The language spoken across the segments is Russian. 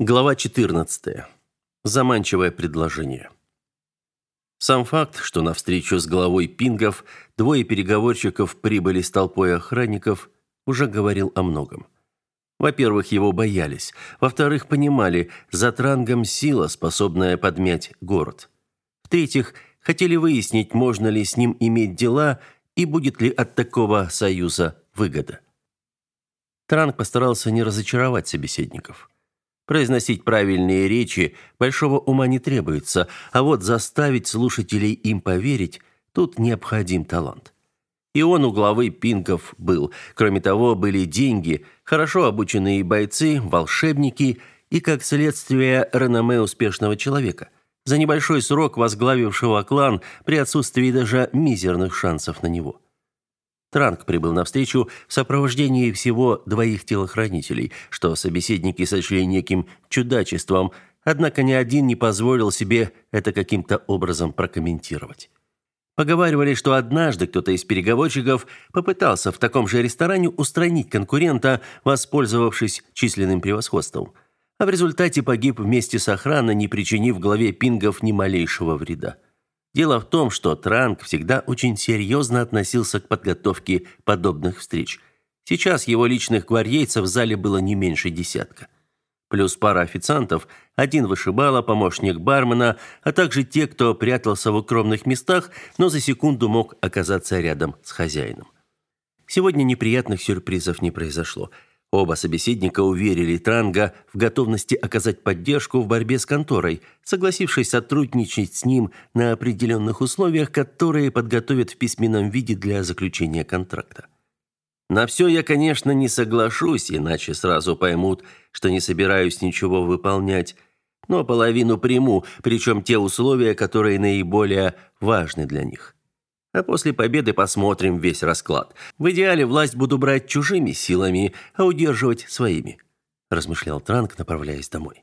Глава 14. Заманчивое предложение. Сам факт, что на встречу с главой пингов двое переговорщиков прибыли с толпой охранников, уже говорил о многом. Во-первых, его боялись. Во-вторых, понимали, за трангом сила, способная подмять город. В-третьих, хотели выяснить, можно ли с ним иметь дела и будет ли от такого союза выгода. Транг постарался не разочаровать собеседников. Произносить правильные речи большого ума не требуется, а вот заставить слушателей им поверить тут необходим талант. И он у главы пинков был. Кроме того, были деньги, хорошо обученные бойцы, волшебники и, как следствие, реноме успешного человека, за небольшой срок возглавившего клан при отсутствии даже мизерных шансов на него. Транк прибыл на встречу в сопровождении всего двоих телохранителей, что собеседники сочли неким чудачеством, однако ни один не позволил себе это каким-то образом прокомментировать. Поговаривали, что однажды кто-то из переговорщиков попытался в таком же ресторане устранить конкурента, воспользовавшись численным превосходством. А в результате погиб вместе с охраной, не причинив главе пингов ни малейшего вреда. Дело в том, что Транк всегда очень серьезно относился к подготовке подобных встреч. Сейчас его личных гвардейцев в зале было не меньше десятка. Плюс пара официантов, один вышибала, помощник бармена, а также те, кто прятался в укромных местах, но за секунду мог оказаться рядом с хозяином. Сегодня неприятных сюрпризов не произошло – Оба собеседника уверили Транга в готовности оказать поддержку в борьбе с конторой, согласившись сотрудничать с ним на определенных условиях, которые подготовят в письменном виде для заключения контракта. На все я, конечно, не соглашусь, иначе сразу поймут, что не собираюсь ничего выполнять, но половину приму, причем те условия, которые наиболее важны для них. А после победы посмотрим весь расклад. В идеале власть буду брать чужими силами, а удерживать своими, размышлял Транк, направляясь домой.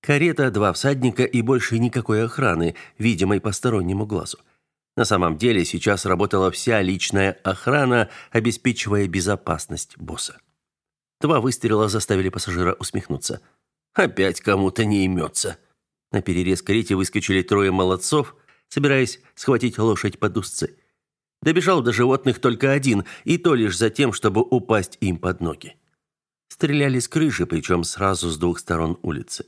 Карета, два всадника и больше никакой охраны, видимой постороннему глазу. На самом деле сейчас работала вся личная охрана, обеспечивая безопасность босса. Два выстрела заставили пассажира усмехнуться. Опять кому-то не имется. На перерез карете выскочили трое молодцов, собираясь схватить лошадь под узцы. Добежал до животных только один, и то лишь за тем, чтобы упасть им под ноги. Стреляли с крыши, причем сразу с двух сторон улицы.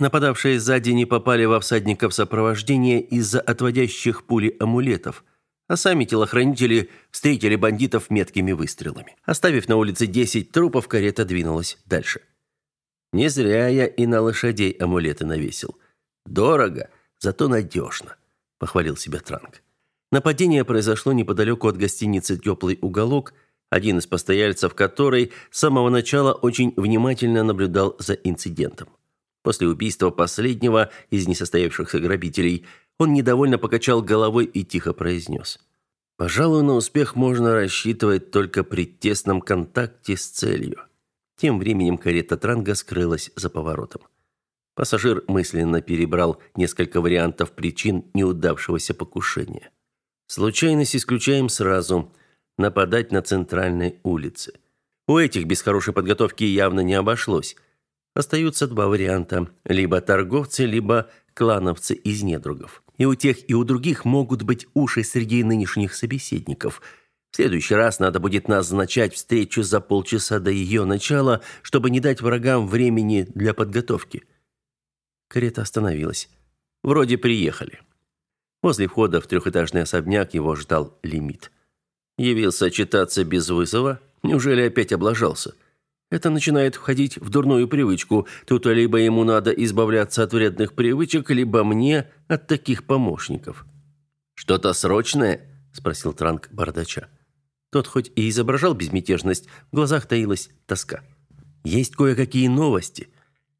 Нападавшие сзади не попали во всадников сопровождения из-за отводящих пули амулетов, а сами телохранители встретили бандитов меткими выстрелами. Оставив на улице 10 трупов, карета двинулась дальше. Не зря я и на лошадей амулеты навесил. Дорого, зато надежно похвалил себя Транк. Нападение произошло неподалеку от гостиницы «Теплый уголок», один из постояльцев которой с самого начала очень внимательно наблюдал за инцидентом. После убийства последнего из несостоявшихся грабителей он недовольно покачал головой и тихо произнес. «Пожалуй, на успех можно рассчитывать только при тесном контакте с целью». Тем временем карета Транга скрылась за поворотом. Пассажир мысленно перебрал несколько вариантов причин неудавшегося покушения. Случайность исключаем сразу. Нападать на центральной улице. У этих без хорошей подготовки явно не обошлось. Остаются два варианта: либо торговцы, либо клановцы из недругов. И у тех, и у других могут быть уши среди нынешних собеседников. В следующий раз надо будет назначать встречу за полчаса до ее начала, чтобы не дать врагам времени для подготовки. Карета остановилась. Вроде приехали. Возле входа в трехэтажный особняк его ждал лимит. Явился читаться без вызова? Неужели опять облажался? Это начинает входить в дурную привычку. Тут либо ему надо избавляться от вредных привычек, либо мне от таких помощников. «Что-то срочное?» – спросил Транк бардача. Тот хоть и изображал безмятежность, в глазах таилась тоска. «Есть кое-какие новости.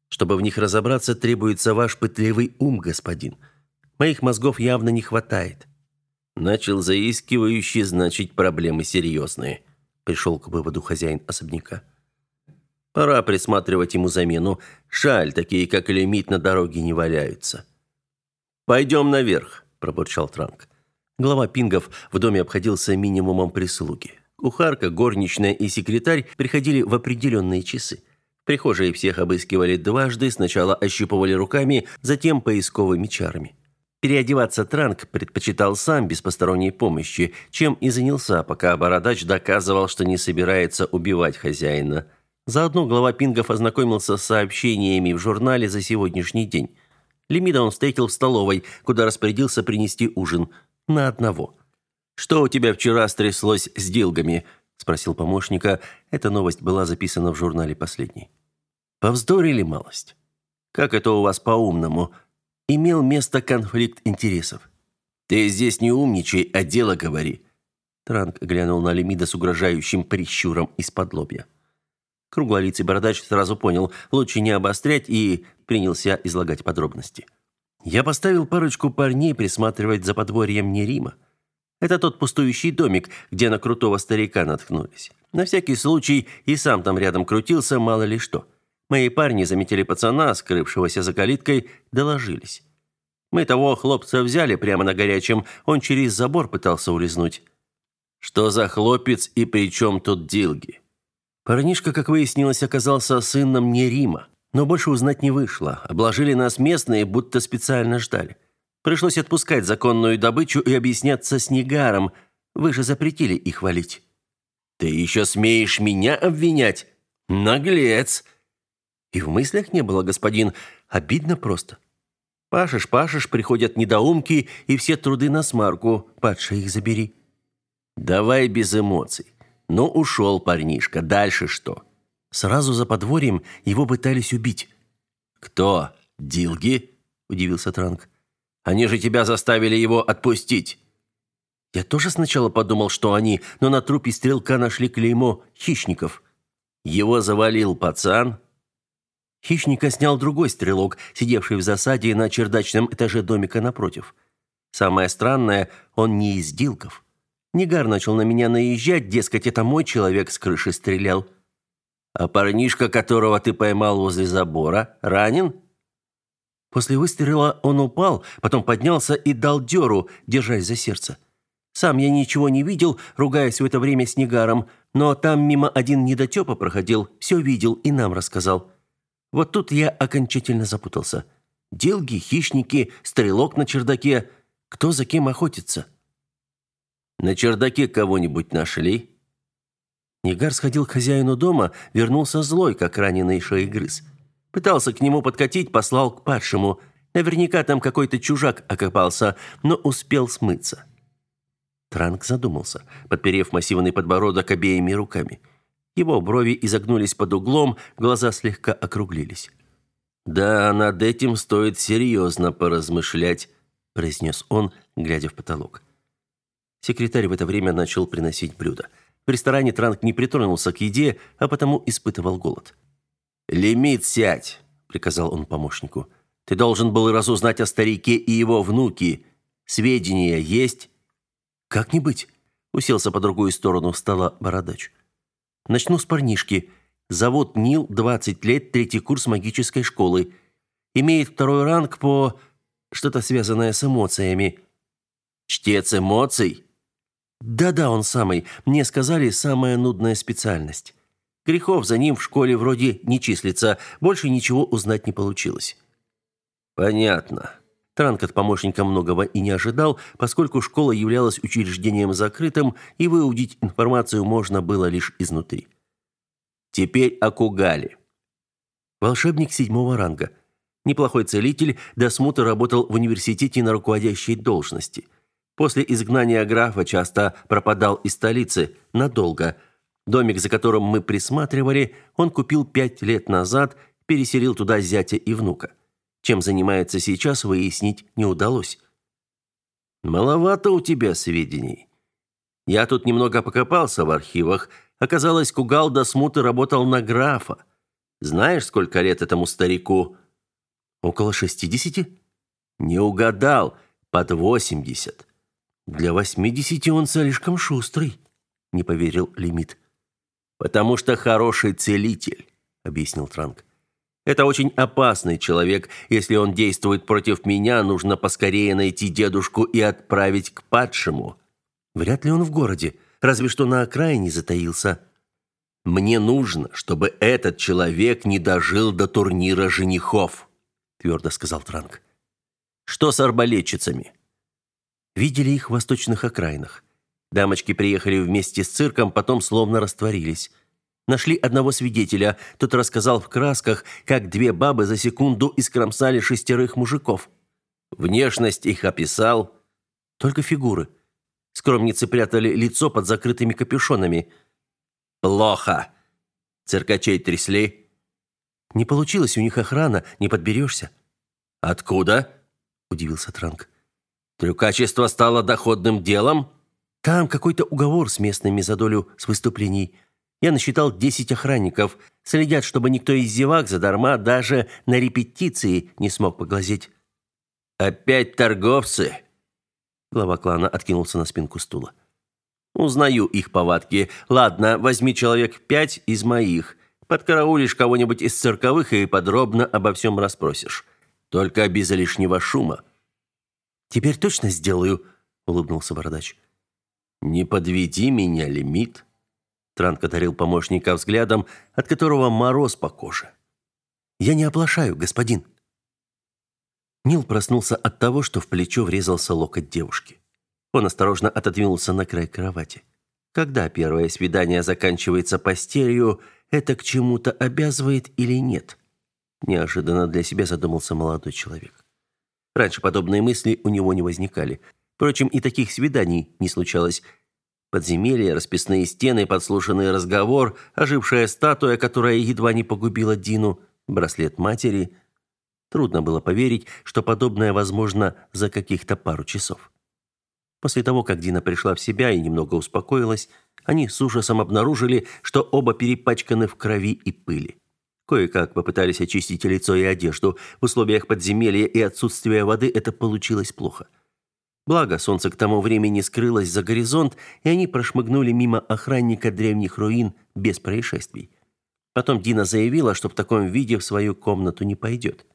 Чтобы в них разобраться, требуется ваш пытливый ум, господин. Моих мозгов явно не хватает. Начал заискивающий, значит, проблемы серьезные. Пришел к выводу хозяин особняка. Пора присматривать ему замену. Шаль, такие как лимит на дороге не валяются. Пойдем наверх, пробурчал Транк. Глава пингов в доме обходился минимумом прислуги. Кухарка, горничная и секретарь приходили в определенные часы. Прихожей всех обыскивали дважды, сначала ощупывали руками, затем поисковыми чарами. Переодеваться Транк предпочитал сам без посторонней помощи, чем и занялся, пока Бородач доказывал, что не собирается убивать хозяина. Заодно глава Пингов ознакомился с сообщениями в журнале за сегодняшний день. Лимида он встретил в столовой, куда распорядился принести ужин. На одного. «Что у тебя вчера стряслось с дилгами?» – спросил помощника. Эта новость была записана в журнале последней. Повздорили малость. Как это у вас по-умному? Имел место конфликт интересов. Ты здесь не умничай, а дело говори. Транк глянул на Лемида с угрожающим прищуром из-под лобья. Круглолицый бородач сразу понял, лучше не обострять и принялся излагать подробности. Я поставил парочку парней присматривать за подворьем Нерима. Это тот пустующий домик, где на крутого старика наткнулись. На всякий случай и сам там рядом крутился, мало ли что. Мои парни заметили пацана, скрывшегося за калиткой, доложились. Мы того хлопца взяли прямо на горячем, он через забор пытался улизнуть. Что за хлопец и при чем тут Дилги? Парнишка, как выяснилось, оказался сыном не Рима, но больше узнать не вышло. Обложили нас местные, будто специально ждали. Пришлось отпускать законную добычу и объясняться с Негаром. Вы же запретили их валить. Ты еще смеешь меня обвинять? Наглец! И в мыслях не было, господин. Обидно просто. Пашешь, пашешь, приходят недоумки, и все труды на смарку. Падше их забери. Давай без эмоций. Ну, ушел парнишка. Дальше что? Сразу за подворьем его пытались убить. Кто? Дилги? Удивился Транк. Они же тебя заставили его отпустить. Я тоже сначала подумал, что они, но на трупе стрелка нашли клеймо хищников. Его завалил пацан, Хищника снял другой стрелок, сидевший в засаде на чердачном этаже домика напротив. Самое странное, он не из Дилков. Нигар начал на меня наезжать, дескать, это мой человек с крыши стрелял. А парнишка, которого ты поймал возле забора, ранен? После выстрела он упал, потом поднялся и дал дёру, держась за сердце. Сам я ничего не видел, ругаясь в это время с Нигаром, но там мимо один недотёпа проходил, все видел и нам рассказал. Вот тут я окончательно запутался. Делги, хищники, стрелок на чердаке. Кто за кем охотится? На чердаке кого-нибудь нашли? Нигар сходил к хозяину дома, вернулся злой, как раненый шеегрыз. Пытался к нему подкатить, послал к падшему. Наверняка там какой-то чужак окопался, но успел смыться. Транк задумался, подперев массивный подбородок обеими руками. — его брови изогнулись под углом, глаза слегка округлились. «Да, над этим стоит серьезно поразмышлять», – произнес он, глядя в потолок. Секретарь в это время начал приносить блюда. В ресторане Транк не притронулся к еде, а потому испытывал голод. «Лимит сядь», – приказал он помощнику. «Ты должен был разузнать о старике и его внуке. Сведения есть?» «Как не быть?» – уселся по другую сторону стола бородач. Начну с парнишки. Зовут Нил, 20 лет, третий курс магической школы. Имеет второй ранг по... что-то связанное с эмоциями. Чтец эмоций? Да-да, он самый. Мне сказали, самая нудная специальность. Грехов за ним в школе вроде не числится. Больше ничего узнать не получилось. Понятно. Транк от помощника многого и не ожидал, поскольку школа являлась учреждением закрытым, и выудить информацию можно было лишь изнутри. Теперь о Кугале. Волшебник седьмого ранга. Неплохой целитель, до смуты работал в университете на руководящей должности. После изгнания графа часто пропадал из столицы надолго. Домик, за которым мы присматривали, он купил пять лет назад, переселил туда зятя и внука. Чем занимается сейчас, выяснить не удалось. Маловато у тебя сведений. Я тут немного покопался в архивах. Оказалось, Кугал до смуты работал на графа. Знаешь, сколько лет этому старику? Около шестидесяти? Не угадал, под восемьдесят. Для восьмидесяти он слишком шустрый, не поверил Лимит. Потому что хороший целитель, объяснил Транк. Это очень опасный человек. Если он действует против меня, нужно поскорее найти дедушку и отправить к падшему. Вряд ли он в городе, разве что на окраине затаился. Мне нужно, чтобы этот человек не дожил до турнира женихов, твердо сказал Транк. Что с арбалетчицами? Видели их в восточных окраинах. Дамочки приехали вместе с цирком, потом словно растворились. Нашли одного свидетеля. Тот рассказал в красках, как две бабы за секунду искромсали шестерых мужиков. Внешность их описал. Только фигуры. Скромницы прятали лицо под закрытыми капюшонами. Плохо. Циркачей трясли. Не получилось у них охрана, не подберешься. Откуда? Удивился Транк. Трюкачество стало доходным делом? Там какой-то уговор с местными за долю с выступлений. Я насчитал 10 охранников. Следят, чтобы никто из зевак задарма даже на репетиции не смог поглазеть. «Опять торговцы?» Глава клана откинулся на спинку стула. «Узнаю их повадки. Ладно, возьми человек пять из моих. Подкараулишь кого-нибудь из цирковых и подробно обо всем расспросишь. Только без лишнего шума». «Теперь точно сделаю», — улыбнулся Бородач. «Не подведи меня, лимит», Транк одарил помощника взглядом, от которого мороз по коже. «Я не оплошаю, господин». Нил проснулся от того, что в плечо врезался локоть девушки. Он осторожно отодвинулся на край кровати. Когда первое свидание заканчивается постелью, это к чему-то обязывает или нет? Неожиданно для себя задумался молодой человек. Раньше подобные мысли у него не возникали. Впрочем, и таких свиданий не случалось, Подземелье, расписные стены, подслушанный разговор, ожившая статуя, которая едва не погубила Дину, браслет матери. Трудно было поверить, что подобное возможно за каких-то пару часов. После того, как Дина пришла в себя и немного успокоилась, они с ужасом обнаружили, что оба перепачканы в крови и пыли. Кое-как попытались очистить лицо и одежду. В условиях подземелья и отсутствия воды это получилось плохо. Благо, солнце к тому времени скрылось за горизонт, и они прошмыгнули мимо охранника древних руин без происшествий. Потом Дина заявила, что в таком виде в свою комнату не пойдет.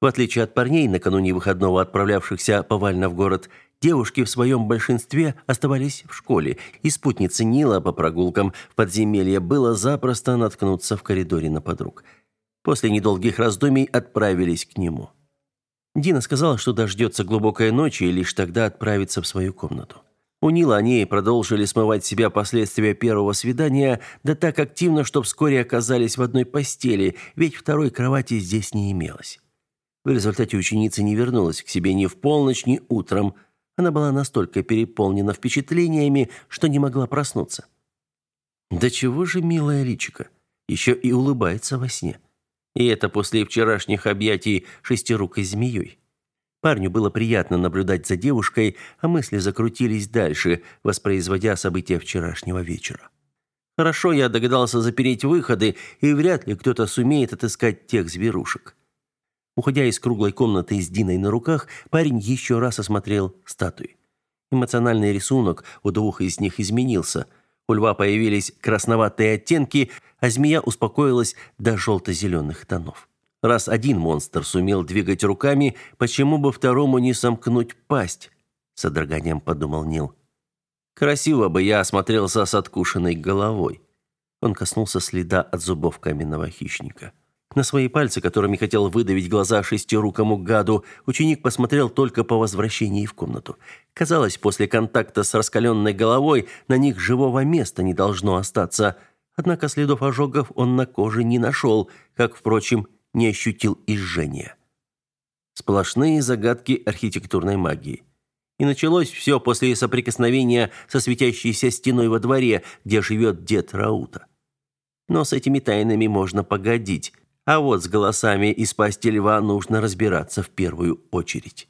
В отличие от парней, накануне выходного отправлявшихся повально в город, девушки в своем большинстве оставались в школе, и спутнице Нила по прогулкам в подземелье было запросто наткнуться в коридоре на подруг. После недолгих раздумий отправились к нему. Дина сказала, что дождется глубокой ночи и лишь тогда отправится в свою комнату. У Нила они продолжили смывать себя последствия первого свидания, да так активно, что вскоре оказались в одной постели, ведь второй кровати здесь не имелось. В результате ученица не вернулась к себе ни в полночь, ни утром. Она была настолько переполнена впечатлениями, что не могла проснуться. Да чего же милая личика, еще и улыбается во сне. И это после вчерашних объятий шестирукой змеей. Парню было приятно наблюдать за девушкой, а мысли закрутились дальше, воспроизводя события вчерашнего вечера. Хорошо я догадался запереть выходы, и вряд ли кто-то сумеет отыскать тех зверушек. Уходя из круглой комнаты с Диной на руках, парень еще раз осмотрел статуи. Эмоциональный рисунок у двух из них изменился – у льва появились красноватые оттенки, а змея успокоилась до желто-зеленых тонов. Раз один монстр сумел двигать руками, почему бы второму не сомкнуть пасть? С одраганием подумал Нил. Красиво бы я осмотрелся с откушенной головой. Он коснулся следа от зубов каменного хищника. На свои пальцы, которыми хотел выдавить глаза шестирукому гаду, ученик посмотрел только по возвращении в комнату. Казалось, после контакта с раскаленной головой на них живого места не должно остаться. Однако следов ожогов он на коже не нашел, как, впрочем, не ощутил и. Сплошные загадки архитектурной магии. И началось все после соприкосновения со светящейся стеной во дворе, где живет дед Раута. Но с этими тайнами можно погодить. А вот с голосами из пасти льва нужно разбираться в первую очередь.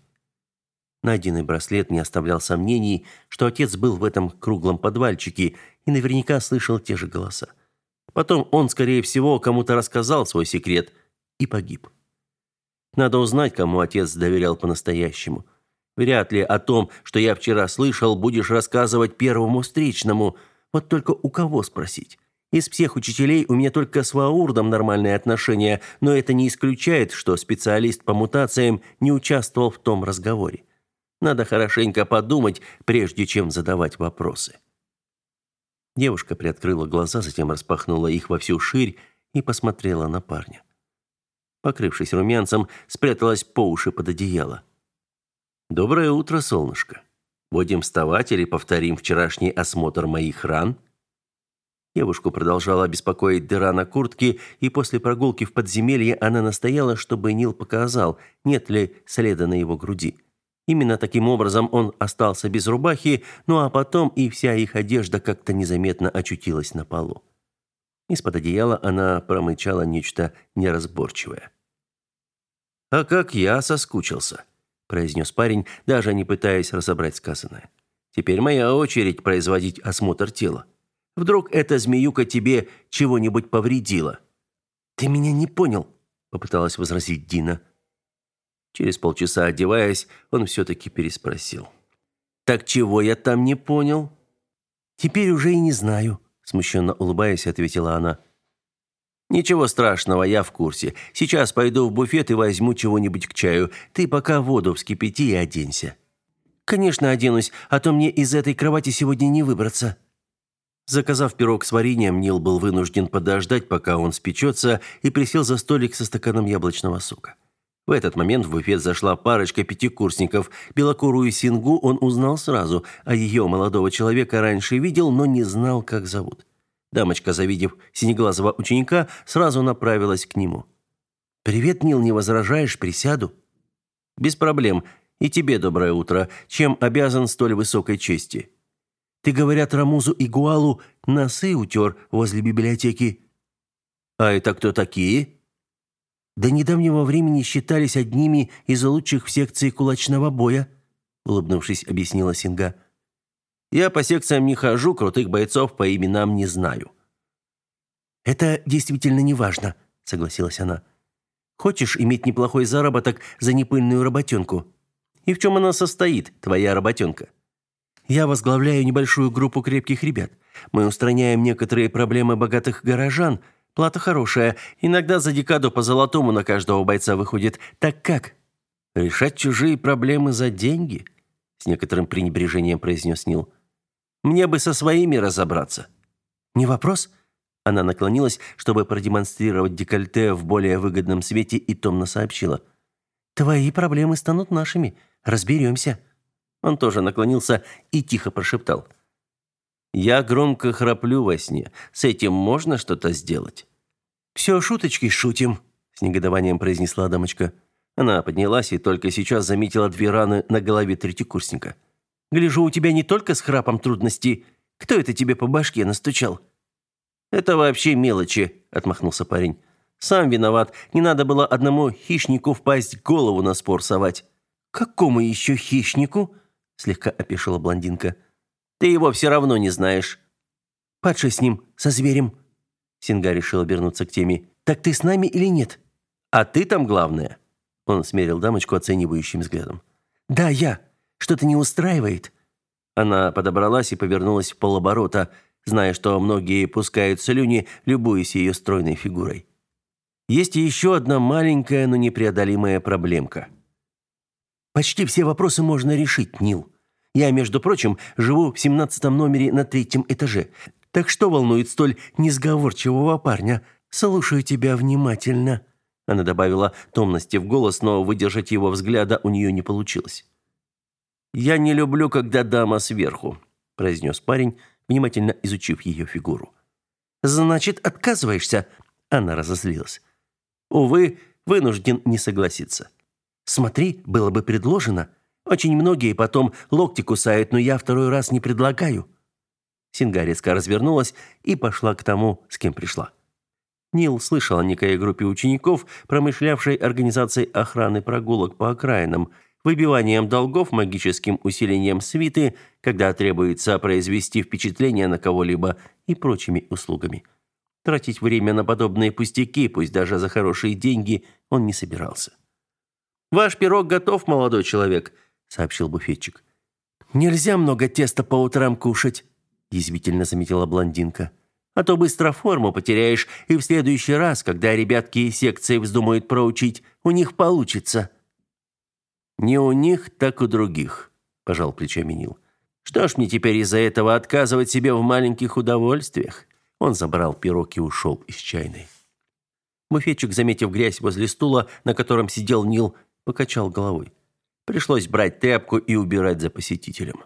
Найденный браслет не оставлял сомнений, что отец был в этом круглом подвальчике и наверняка слышал те же голоса. Потом он, скорее всего, кому-то рассказал свой секрет и погиб. Надо узнать, кому отец доверял по-настоящему. Вряд ли о том, что я вчера слышал, будешь рассказывать первому встречному. Вот только у кого спросить? Из всех учителей у меня только с Ваурдом нормальные отношения, но это не исключает, что специалист по мутациям не участвовал в том разговоре. Надо хорошенько подумать, прежде чем задавать вопросы. Девушка приоткрыла глаза, затем распахнула их во всю ширь и посмотрела на парня. Покрывшись румянцем, спряталась по уши под одеяло. «Доброе утро, солнышко. Будем вставать или повторим вчерашний осмотр моих ран?» Девушку продолжала беспокоить дыра на куртке, и после прогулки в подземелье она настояла, чтобы Нил показал, нет ли следа на его груди. Именно таким образом он остался без рубахи, ну а потом и вся их одежда как-то незаметно очутилась на полу. Из-под одеяла она промычала нечто неразборчивое. «А как я соскучился», – произнес парень, даже не пытаясь разобрать сказанное. «Теперь моя очередь производить осмотр тела. Вдруг эта змеюка тебе чего-нибудь повредила?» «Ты меня не понял», – попыталась возразить Дина. Через полчаса, одеваясь, он все-таки переспросил. «Так чего я там не понял?» «Теперь уже и не знаю», – смущенно улыбаясь, ответила она. «Ничего страшного, я в курсе. Сейчас пойду в буфет и возьму чего-нибудь к чаю. Ты пока воду вскипяти и оденься». «Конечно, оденусь, а то мне из этой кровати сегодня не выбраться». Заказав пирог с вареньем, Нил был вынужден подождать, пока он спечется, и присел за столик со стаканом яблочного сока. В этот момент в буфет зашла парочка пятикурсников. Белокурую Сингу он узнал сразу, а ее молодого человека раньше видел, но не знал, как зовут. Дамочка, завидев синеглазого ученика, сразу направилась к нему. «Привет, Нил, не возражаешь? Присяду?» «Без проблем. И тебе доброе утро. Чем обязан столь высокой чести?» «Ты, говорят, Рамузу и Гуалу носы утер возле библиотеки». «А это кто такие?» до недавнего времени считались одними из лучших в секции кулачного боя, улыбнувшись, объяснила Синга. Я по секциям не хожу, крутых бойцов по именам не знаю. Это действительно не важно, согласилась она. Хочешь иметь неплохой заработок за непыльную работенку? И в чем она состоит, твоя работенка? Я возглавляю небольшую группу крепких ребят. Мы устраняем некоторые проблемы богатых горожан – Плата хорошая. Иногда за декаду по золотому на каждого бойца выходит. Так как? Решать чужие проблемы за деньги? С некоторым пренебрежением произнес Нил. Мне бы со своими разобраться. Не вопрос. Она наклонилась, чтобы продемонстрировать декольте в более выгодном свете и томно сообщила. «Твои проблемы станут нашими. Разберемся». Он тоже наклонился и тихо прошептал. Я громко храплю во сне. С этим можно что-то сделать? «Все шуточки шутим, с негодованием произнесла дамочка. Она поднялась и только сейчас заметила две раны на голове третьекурсника. Гляжу, у тебя не только с храпом трудности. Кто это тебе по башке настучал? Это вообще мелочи, отмахнулся парень. Сам виноват. Не надо было одному хищнику впасть голову на спор совать. Какому еще хищнику? Слегка опешила блондинка. Ты его все равно не знаешь. Падший с ним, со зверем. Синга решил обернуться к теме. Так ты с нами или нет? А ты там главное. Он смерил дамочку оценивающим взглядом. Да, я. Что-то не устраивает. Она подобралась и повернулась в полоборота, зная, что многие пускают слюни, любуясь ее стройной фигурой. Есть еще одна маленькая, но непреодолимая проблемка. Почти все вопросы можно решить, Нил. Я, между прочим, живу в семнадцатом номере на третьем этаже. Так что волнует столь несговорчивого парня? Слушаю тебя внимательно». Она добавила томности в голос, но выдержать его взгляда у нее не получилось. «Я не люблю, когда дама сверху», – произнес парень, внимательно изучив ее фигуру. «Значит, отказываешься?» – она разозлилась. «Увы, вынужден не согласиться». «Смотри, было бы предложено», очень многие потом локти кусают, но я второй раз не предлагаю». Синга резко развернулась и пошла к тому, с кем пришла. Нил слышал о некой группе учеников, промышлявшей организацией охраны прогулок по окраинам, выбиванием долгов, магическим усилением свиты, когда требуется произвести впечатление на кого-либо и прочими услугами. Тратить время на подобные пустяки, пусть даже за хорошие деньги, он не собирался. «Ваш пирог готов, молодой человек», сообщил буфетчик. Нельзя много теста по утрам кушать, язвительно заметила блондинка. А то быстро форму потеряешь, и в следующий раз, когда ребятки из секции вздумают проучить, у них получится. Не у них, так у других, пожал плечами Нил. Что ж мне теперь из-за этого отказывать себе в маленьких удовольствиях? Он забрал пирог и ушел из чайной. Буфетчик, заметив грязь возле стула, на котором сидел Нил, покачал головой. Пришлось брать тряпку и убирать за посетителем.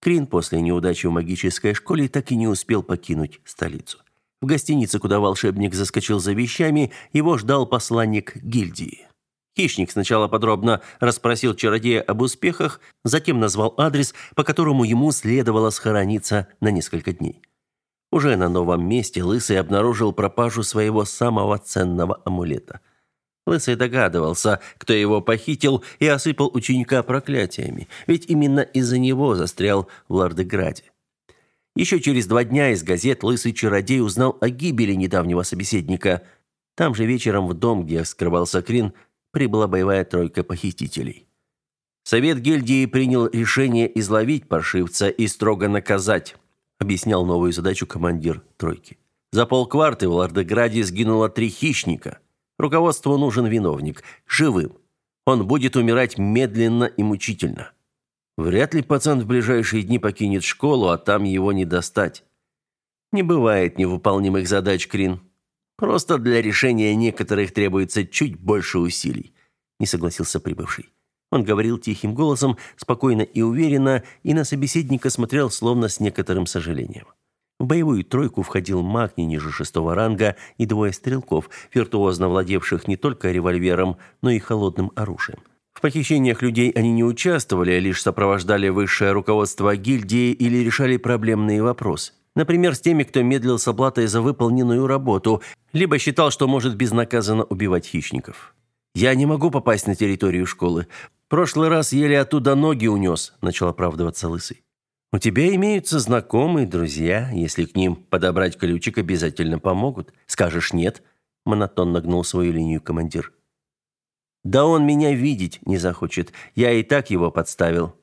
Крин после неудачи в магической школе так и не успел покинуть столицу. В гостинице, куда волшебник заскочил за вещами, его ждал посланник гильдии. Хищник сначала подробно расспросил чародея об успехах, затем назвал адрес, по которому ему следовало схорониться на несколько дней. Уже на новом месте Лысый обнаружил пропажу своего самого ценного амулета. Лысый догадывался, кто его похитил и осыпал ученика проклятиями, ведь именно из-за него застрял в Лардеграде. Еще через два дня из газет Лысый чародей узнал о гибели недавнего собеседника. Там же вечером в дом, где скрывался Крин, прибыла боевая тройка похитителей. Совет гильдии принял решение изловить паршивца и строго наказать, объяснял новую задачу командир тройки. За полкварты в Лардеграде сгинуло три хищника. Руководству нужен виновник, живым. Он будет умирать медленно и мучительно. Вряд ли пацан в ближайшие дни покинет школу, а там его не достать. Не бывает невыполнимых задач, Крин. Просто для решения некоторых требуется чуть больше усилий, не согласился прибывший. Он говорил тихим голосом, спокойно и уверенно, и на собеседника смотрел словно с некоторым сожалением. В боевую тройку входил маг ниже шестого ранга и двое стрелков, виртуозно владевших не только револьвером, но и холодным оружием. В похищениях людей они не участвовали, а лишь сопровождали высшее руководство гильдии или решали проблемные вопросы. Например, с теми, кто медлил с оплатой за выполненную работу, либо считал, что может безнаказанно убивать хищников. «Я не могу попасть на территорию школы. Прошлый раз еле оттуда ноги унес», – начал оправдываться Лысый. «У тебя имеются знакомые, друзья. Если к ним подобрать ключик, обязательно помогут. Скажешь «нет», – монотонно гнул свою линию командир. «Да он меня видеть не захочет. Я и так его подставил».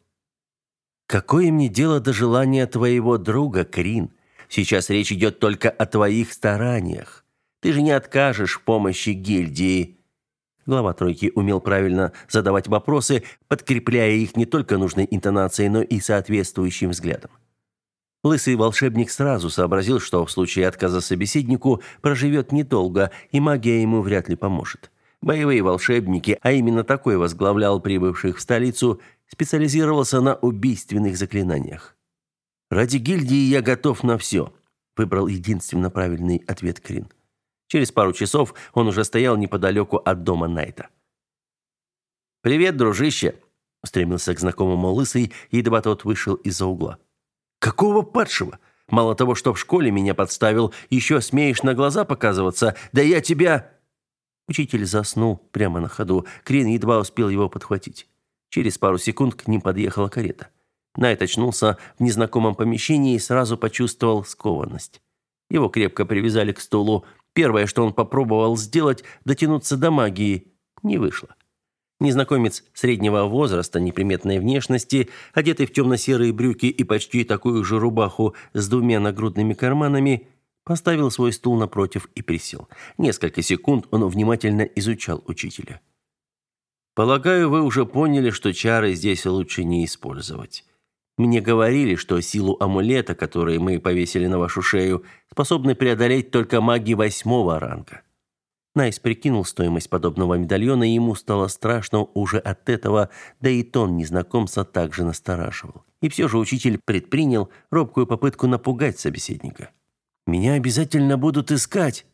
«Какое мне дело до желания твоего друга, Крин? Сейчас речь идет только о твоих стараниях. Ты же не откажешь в помощи гильдии. Глава тройки умел правильно задавать вопросы, подкрепляя их не только нужной интонацией, но и соответствующим взглядом. Лысый волшебник сразу сообразил, что в случае отказа собеседнику проживет недолго, и магия ему вряд ли поможет. Боевые волшебники, а именно такой возглавлял прибывших в столицу, специализировался на убийственных заклинаниях. Ради гильдии я готов на все», – выбрал единственно правильный ответ Крин. Через пару часов он уже стоял неподалеку от дома Найта. «Привет, дружище!» – устремился к знакомому лысый, едва тот вышел из-за угла. «Какого падшего? Мало того, что в школе меня подставил, еще смеешь на глаза показываться, да я тебя...» Учитель заснул прямо на ходу. Крин едва успел его подхватить. Через пару секунд к ним подъехала карета. Найт очнулся в незнакомом помещении и сразу почувствовал скованность. Его крепко привязали к стулу. Первое, что он попробовал сделать, дотянуться до магии. Не вышло. Незнакомец среднего возраста, неприметной внешности, одетый в темно-серые брюки и почти такую же рубаху с двумя нагрудными карманами, поставил свой стул напротив и присел. Несколько секунд он внимательно изучал учителя. «Полагаю, вы уже поняли, что чары здесь лучше не использовать. Мне говорили, что силу амулета, который мы повесили на вашу шею, способны преодолеть только маги восьмого ранга. Найс прикинул стоимость подобного медальона, и ему стало страшно уже от этого, да и тон незнакомца также настораживал. И все же учитель предпринял робкую попытку напугать собеседника. «Меня обязательно будут искать!»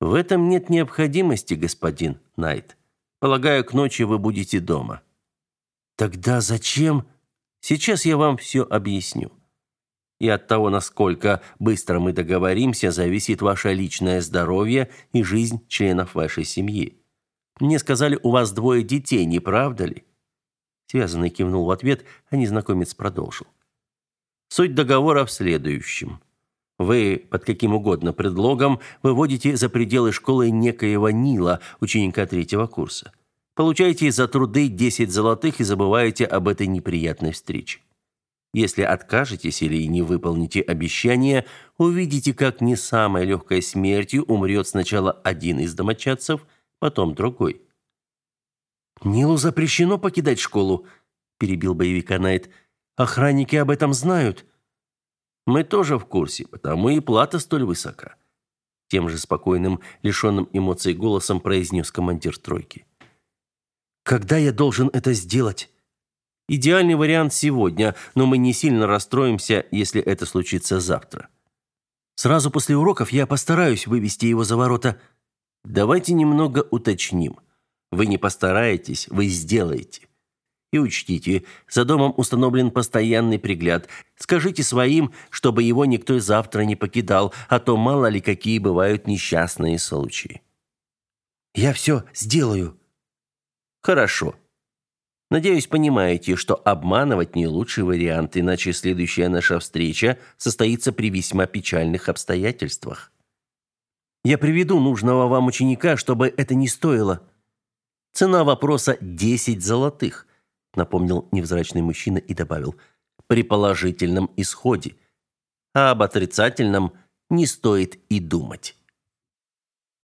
«В этом нет необходимости, господин Найт. Полагаю, к ночи вы будете дома». «Тогда зачем?» Сейчас я вам все объясню. И от того, насколько быстро мы договоримся, зависит ваше личное здоровье и жизнь членов вашей семьи. Мне сказали, у вас двое детей, не правда ли? Связанный кивнул в ответ, а незнакомец продолжил. Суть договора в следующем. Вы под каким угодно предлогом выводите за пределы школы некоего Нила, ученика третьего курса. Получаете за труды 10 золотых и забываете об этой неприятной встрече. Если откажетесь или не выполните обещание, увидите, как не самой легкой смертью умрет сначала один из домочадцев, потом другой. «Нилу запрещено покидать школу», – перебил боевика Найт. Охранники об этом знают. Мы тоже в курсе, потому и плата столь высока. Тем же спокойным, лишенным эмоций голосом произнес командир тройки. Когда я должен это сделать? Идеальный вариант сегодня, но мы не сильно расстроимся, если это случится завтра. Сразу после уроков я постараюсь вывести его за ворота. Давайте немного уточним. Вы не постараетесь, вы сделаете. И учтите, за домом установлен постоянный пригляд. Скажите своим, чтобы его никто завтра не покидал, а то мало ли какие бывают несчастные случаи. Я все сделаю. Хорошо. Надеюсь, понимаете, что обманывать не лучший вариант, иначе следующая наша встреча состоится при весьма печальных обстоятельствах. Я приведу нужного вам ученика, чтобы это не стоило. Цена вопроса 10 золотых напомнил невзрачный мужчина и добавил: при положительном исходе. А об отрицательном не стоит и думать.